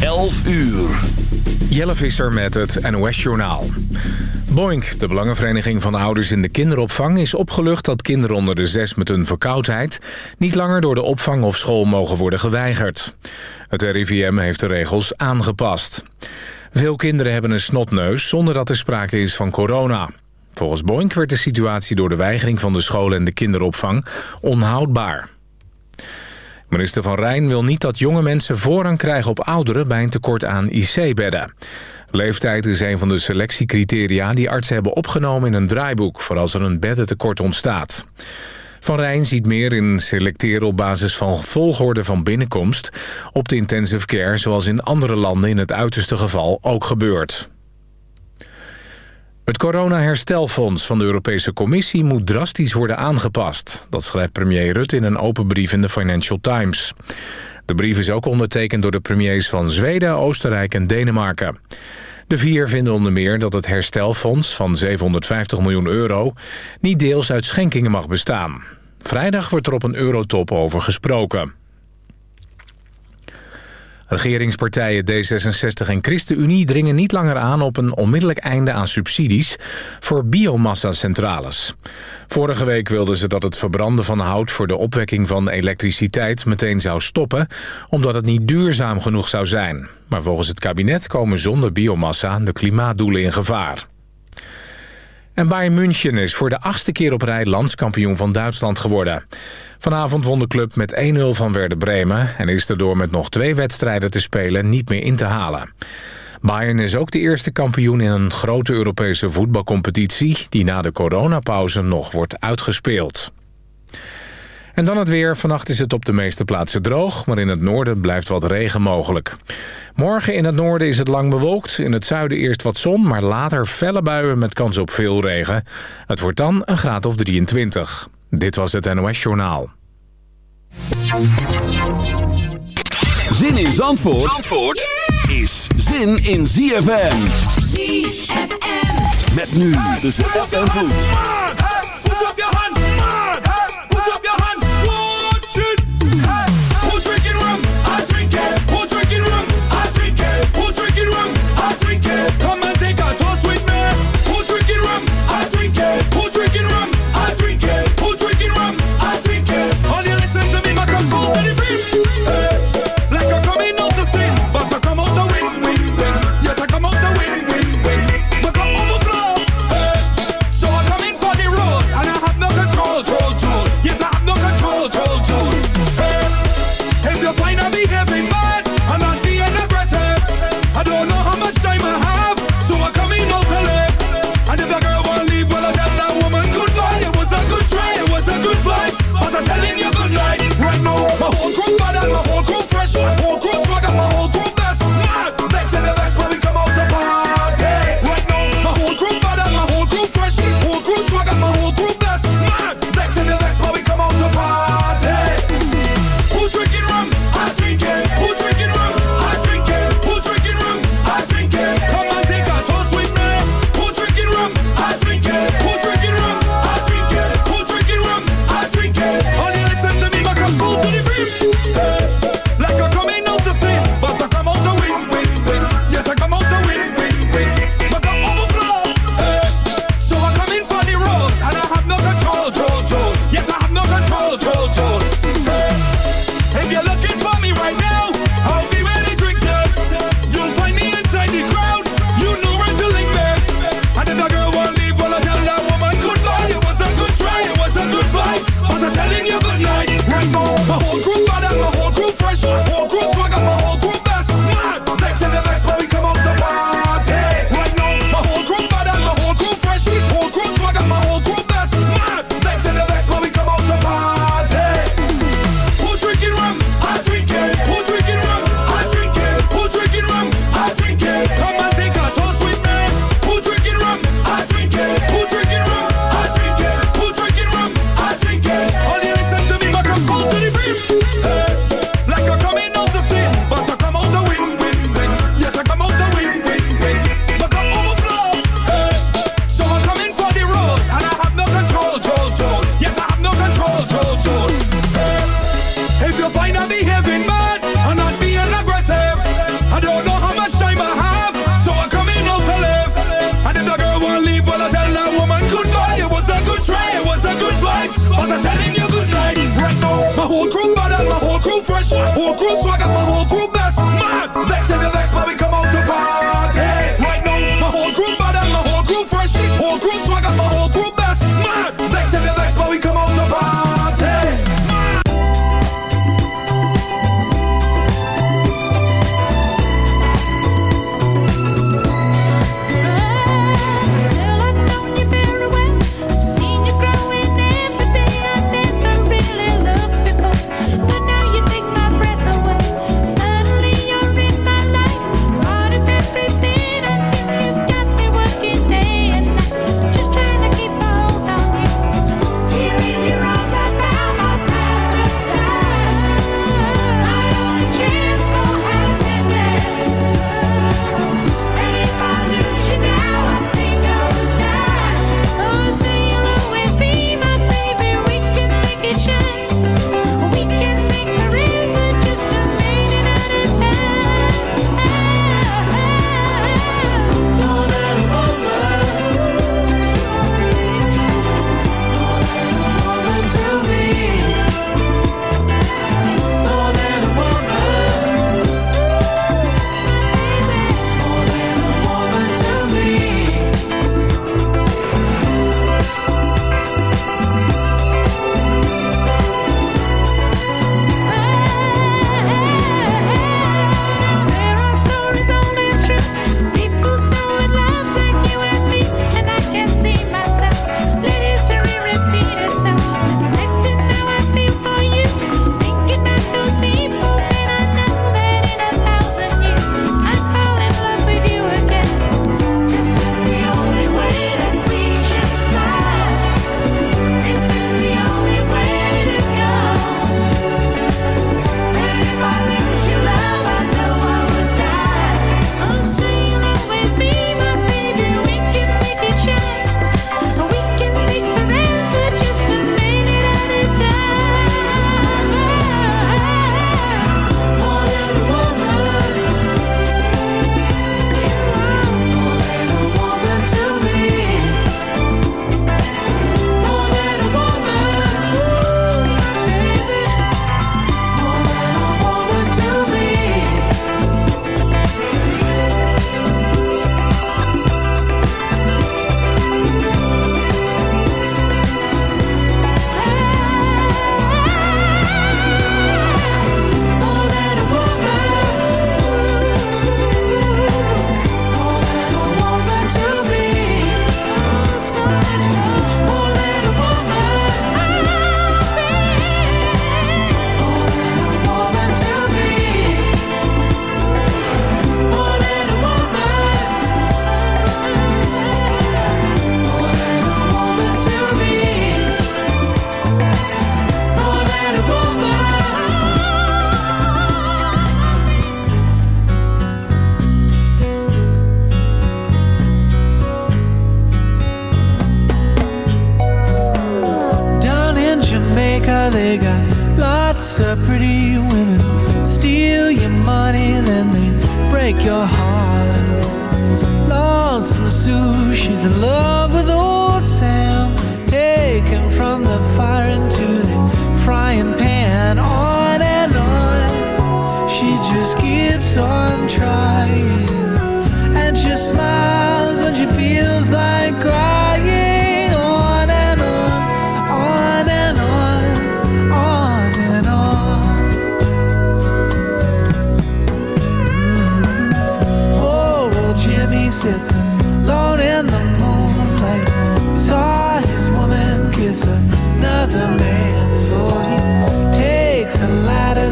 11 uur. Jelle Visser met het NOS-journaal. Boink, de Belangenvereniging van Ouders in de Kinderopvang... is opgelucht dat kinderen onder de zes met een verkoudheid... niet langer door de opvang of school mogen worden geweigerd. Het RIVM heeft de regels aangepast. Veel kinderen hebben een snotneus zonder dat er sprake is van corona. Volgens Boink werd de situatie door de weigering van de scholen en de kinderopvang onhoudbaar. Minister Van Rijn wil niet dat jonge mensen voorrang krijgen op ouderen... bij een tekort aan IC-bedden. Leeftijd is een van de selectiecriteria die artsen hebben opgenomen in een draaiboek... voor als er een beddentekort ontstaat. Van Rijn ziet meer in selecteren op basis van volgorde van binnenkomst... op de intensive care zoals in andere landen in het uiterste geval ook gebeurt. Het coronaherstelfonds van de Europese Commissie moet drastisch worden aangepast. Dat schrijft premier Rutte in een open brief in de Financial Times. De brief is ook ondertekend door de premiers van Zweden, Oostenrijk en Denemarken. De vier vinden onder meer dat het herstelfonds van 750 miljoen euro... niet deels uit schenkingen mag bestaan. Vrijdag wordt er op een eurotop over gesproken. Regeringspartijen D66 en ChristenUnie dringen niet langer aan op een onmiddellijk einde aan subsidies voor biomassa-centrales. Vorige week wilden ze dat het verbranden van hout voor de opwekking van elektriciteit meteen zou stoppen, omdat het niet duurzaam genoeg zou zijn. Maar volgens het kabinet komen zonder biomassa de klimaatdoelen in gevaar. En Bayern München is voor de achtste keer op rij landskampioen van Duitsland geworden. Vanavond won de club met 1-0 van Werder Bremen... en is er door met nog twee wedstrijden te spelen niet meer in te halen. Bayern is ook de eerste kampioen in een grote Europese voetbalcompetitie... die na de coronapauze nog wordt uitgespeeld. En dan het weer. Vannacht is het op de meeste plaatsen droog... maar in het noorden blijft wat regen mogelijk. Morgen in het noorden is het lang bewolkt. In het zuiden eerst wat zon, maar later felle buien met kans op veel regen. Het wordt dan een graad of 23. Dit was het NOS Journaal. Zin in Zandvoort, Zandvoort is zin in ZFM. ZFM. Met nu tussen app en vloed.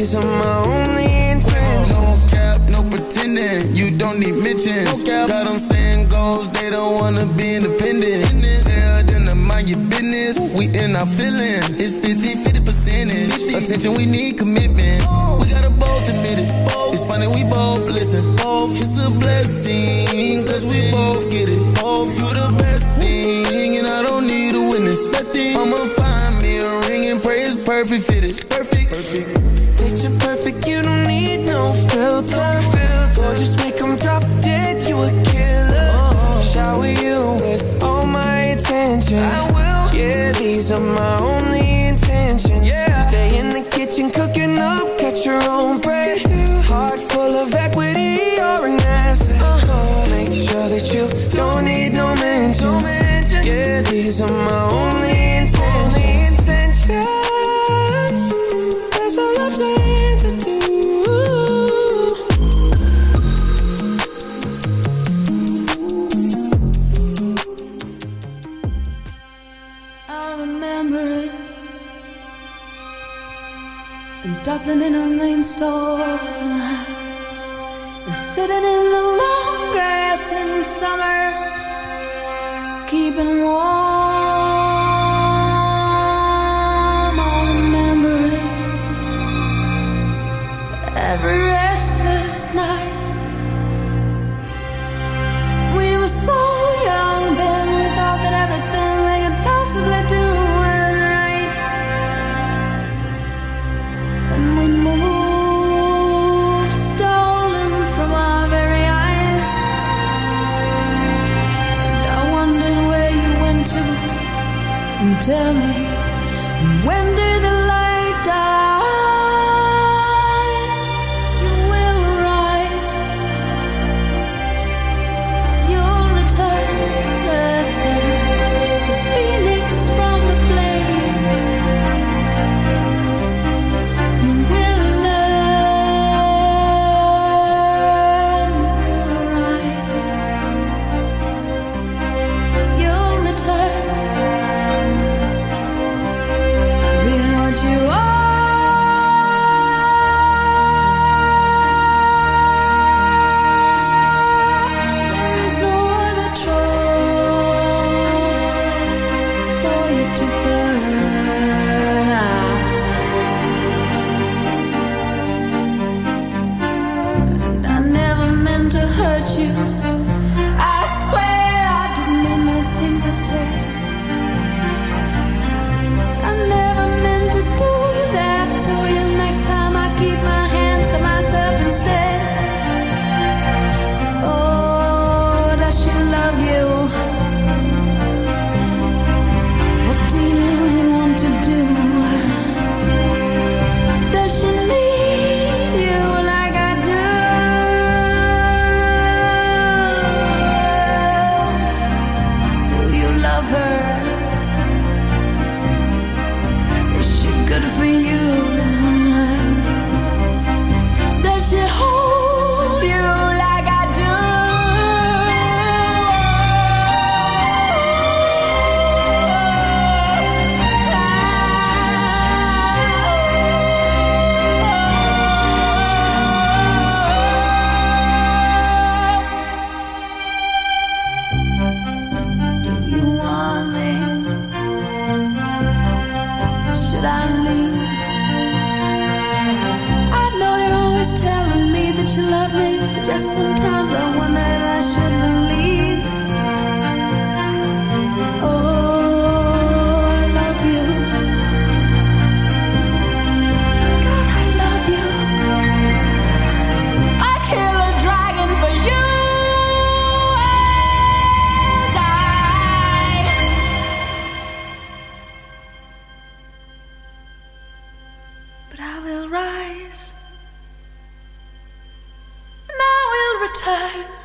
these are my only intentions. No cap, no pretending. You don't need mentions. No Got them saying goals, they don't wanna be independent. Tell them to mind your business. We in our feelings. It's 50 50 percentage. Attention, we need commitment. We gotta both admit it. It's funny, we both listen. It's a blessing, cause we both get it. You the best thing, and I don't need a witness. I'ma find me a ring and pray it's perfect fitted. Perfect. perfect. Filter. just make them drop dead, you a killer. Shower you with all my attention. I will. Yeah, these are my only intentions. Yeah. Stay in the kitchen, cooking up, catch your own bread. Heart full of equity, you're an asset. Uh-huh. Make sure that you don't need no mentions. No mentions. Yeah, these are my return.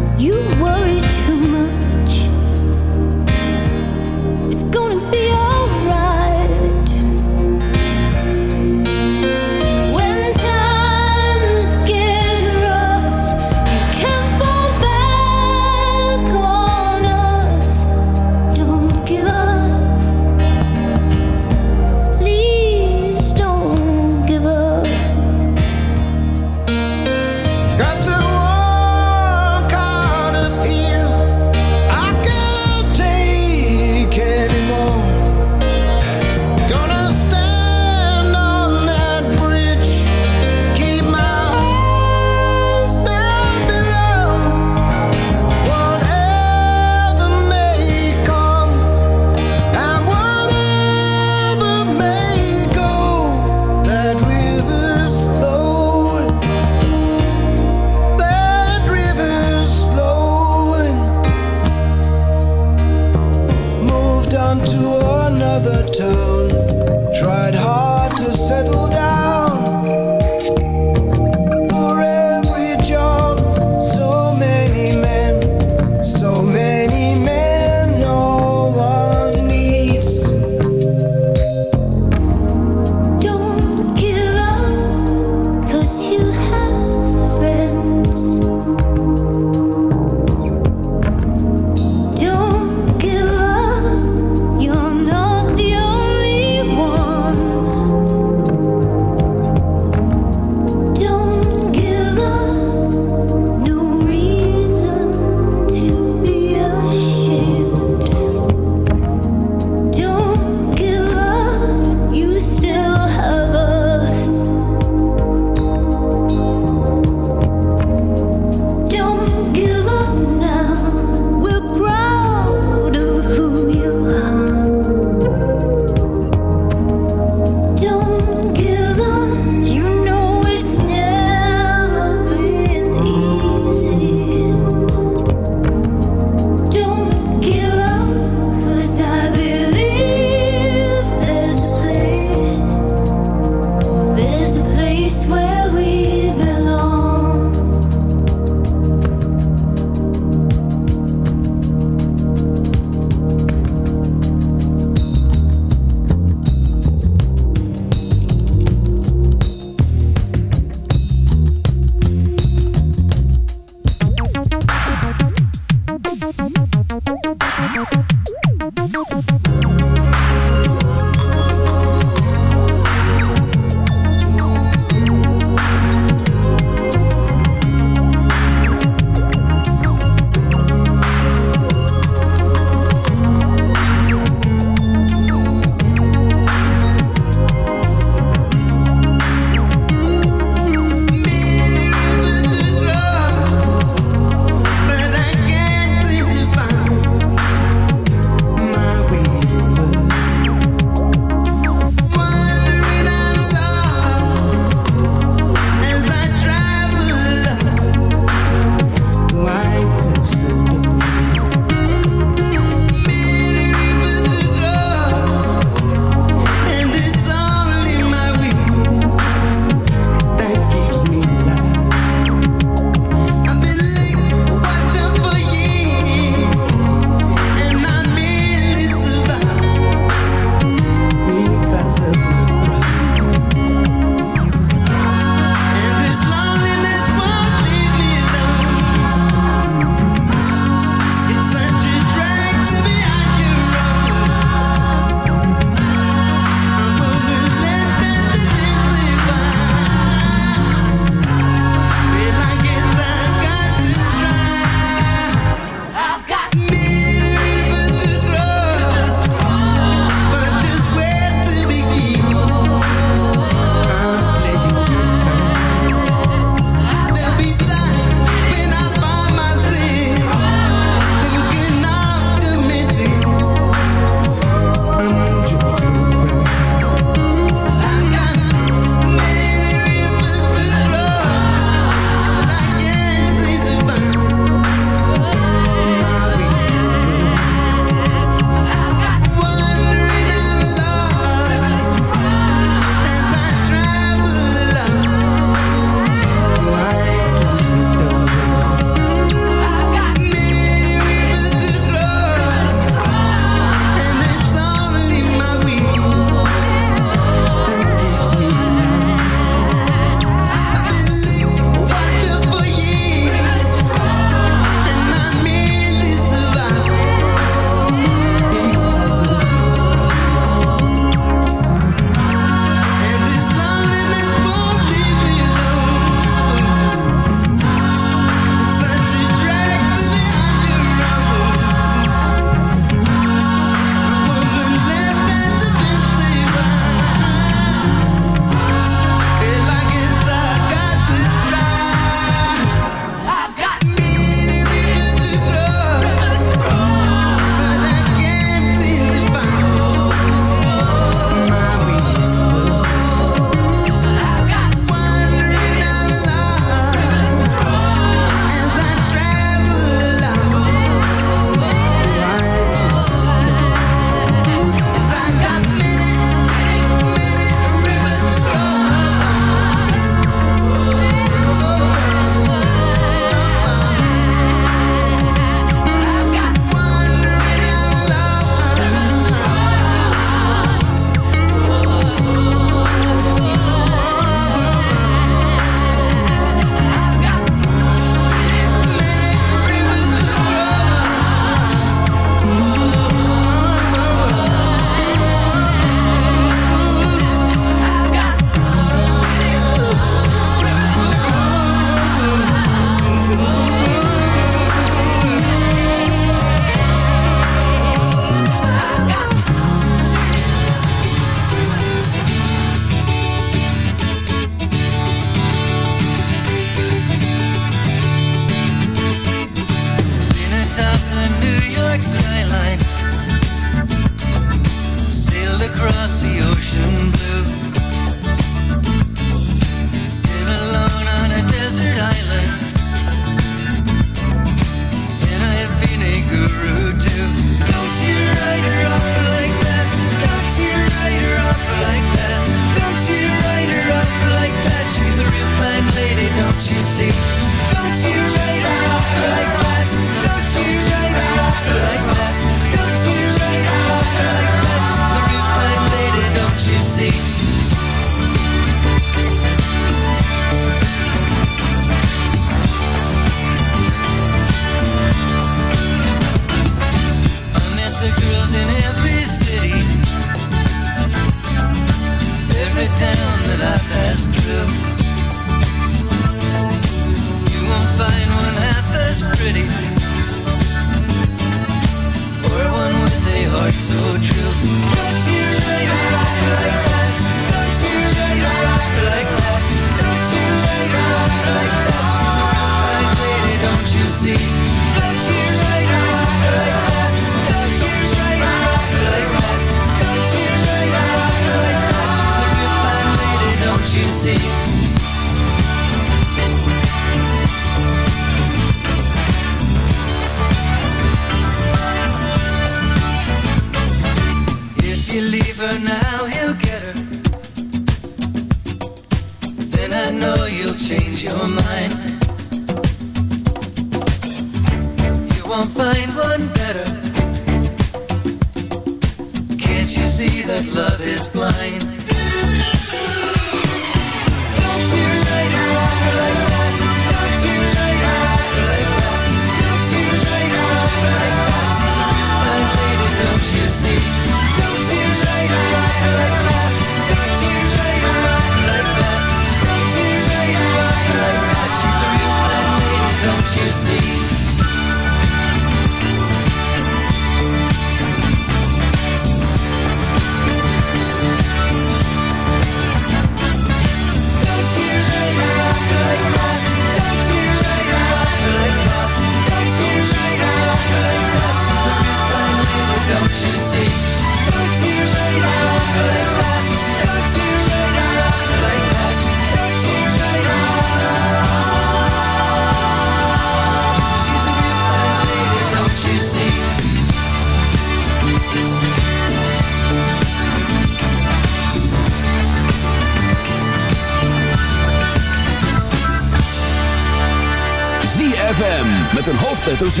Met een hoofdletter Z.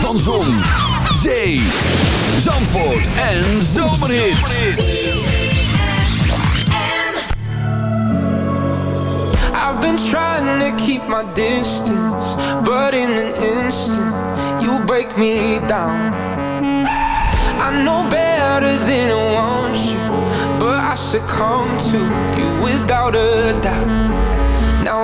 Van Zon, Zee, Zandvoort en Zomerhits. I've been trying to keep my distance, but in an instant, you break me down. I know better than I want you, but I succumb to you without a doubt.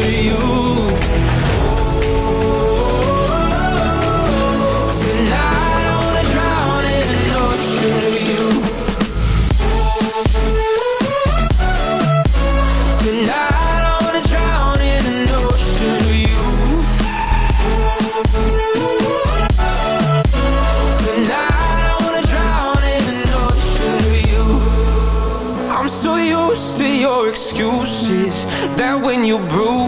of you. You. To bruise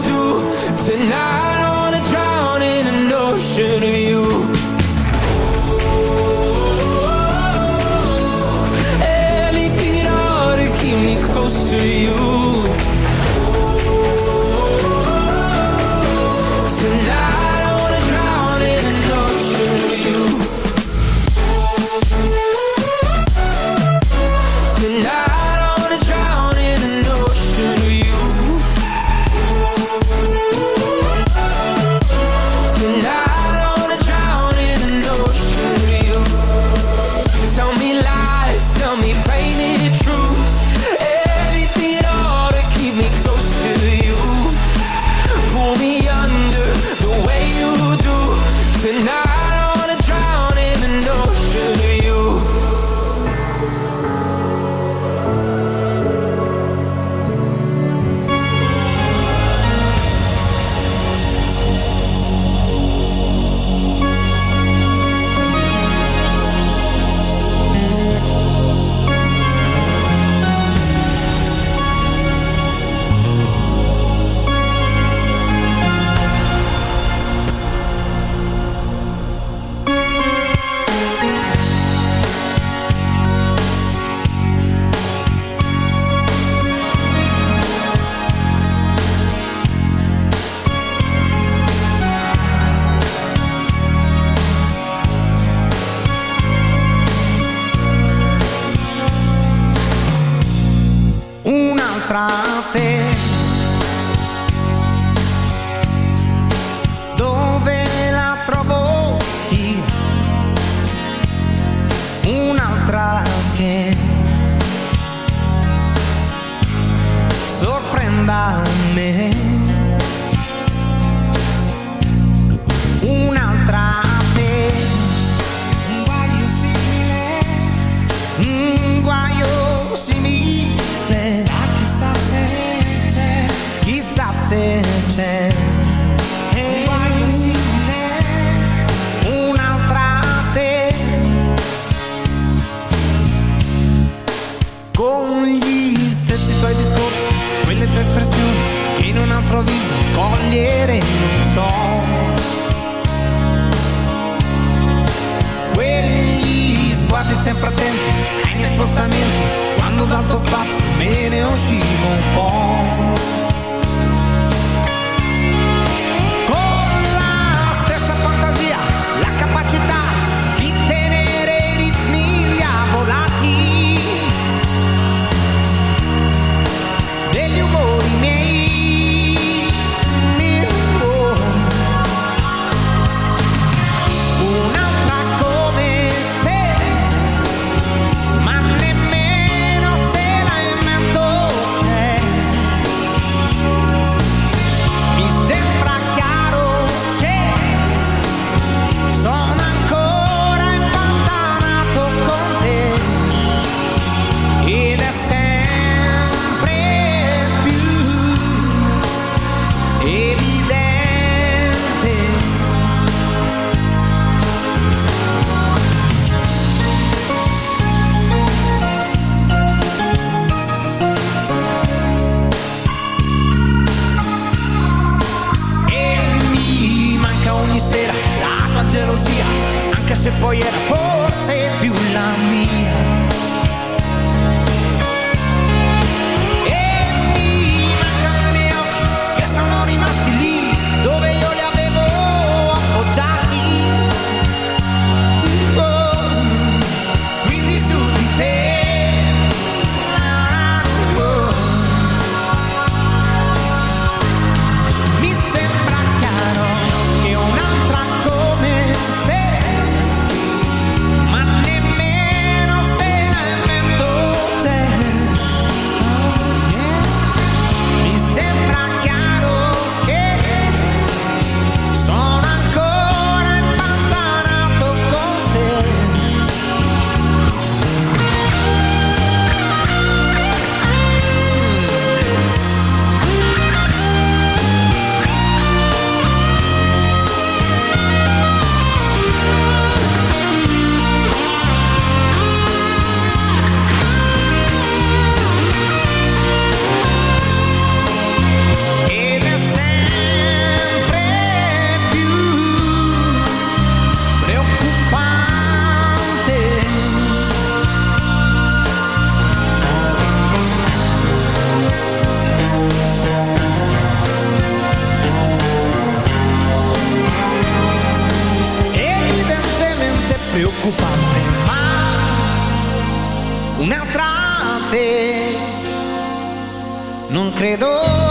preoccupante Ma un'altra te. Non credo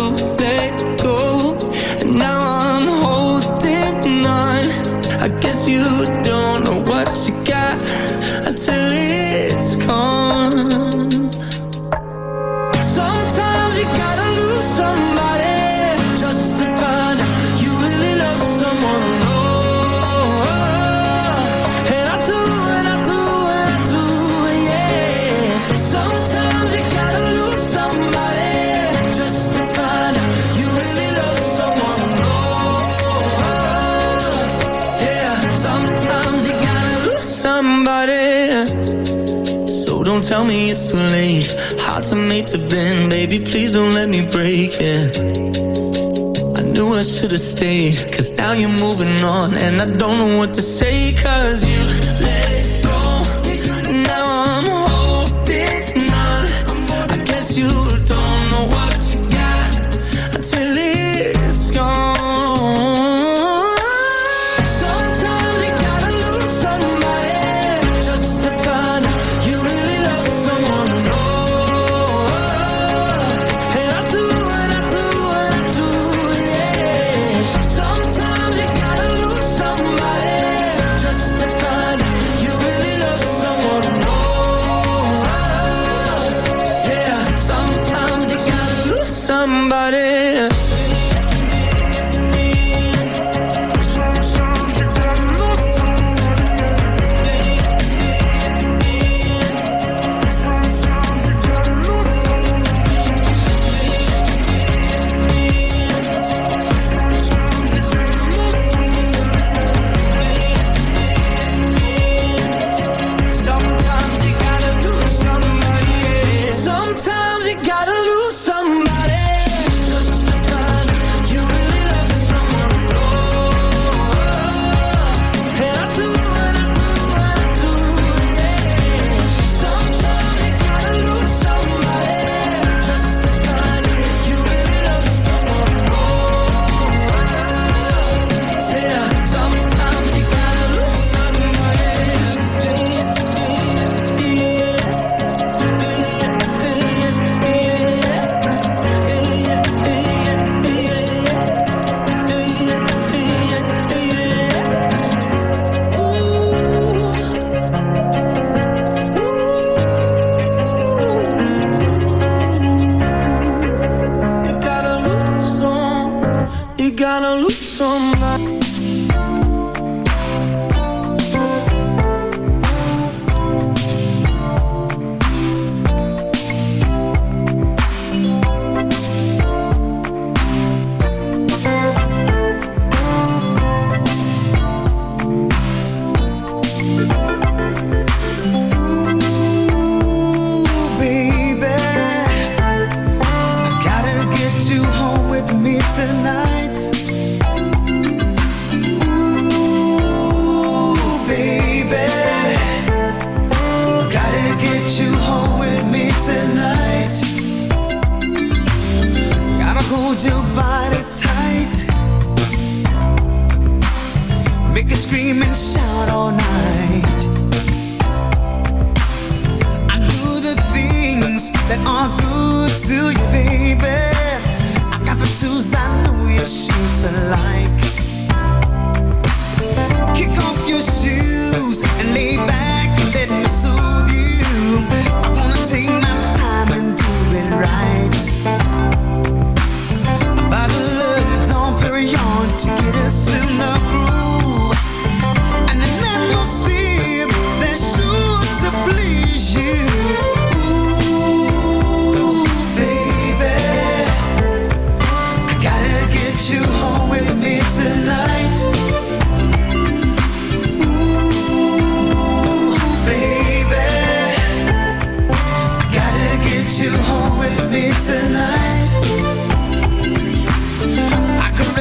it's too late. Hard to make to bend, baby. Please don't let me break it. I knew I should have stayed, cause now you're moving on, and I don't know what to say, cause you.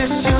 presión.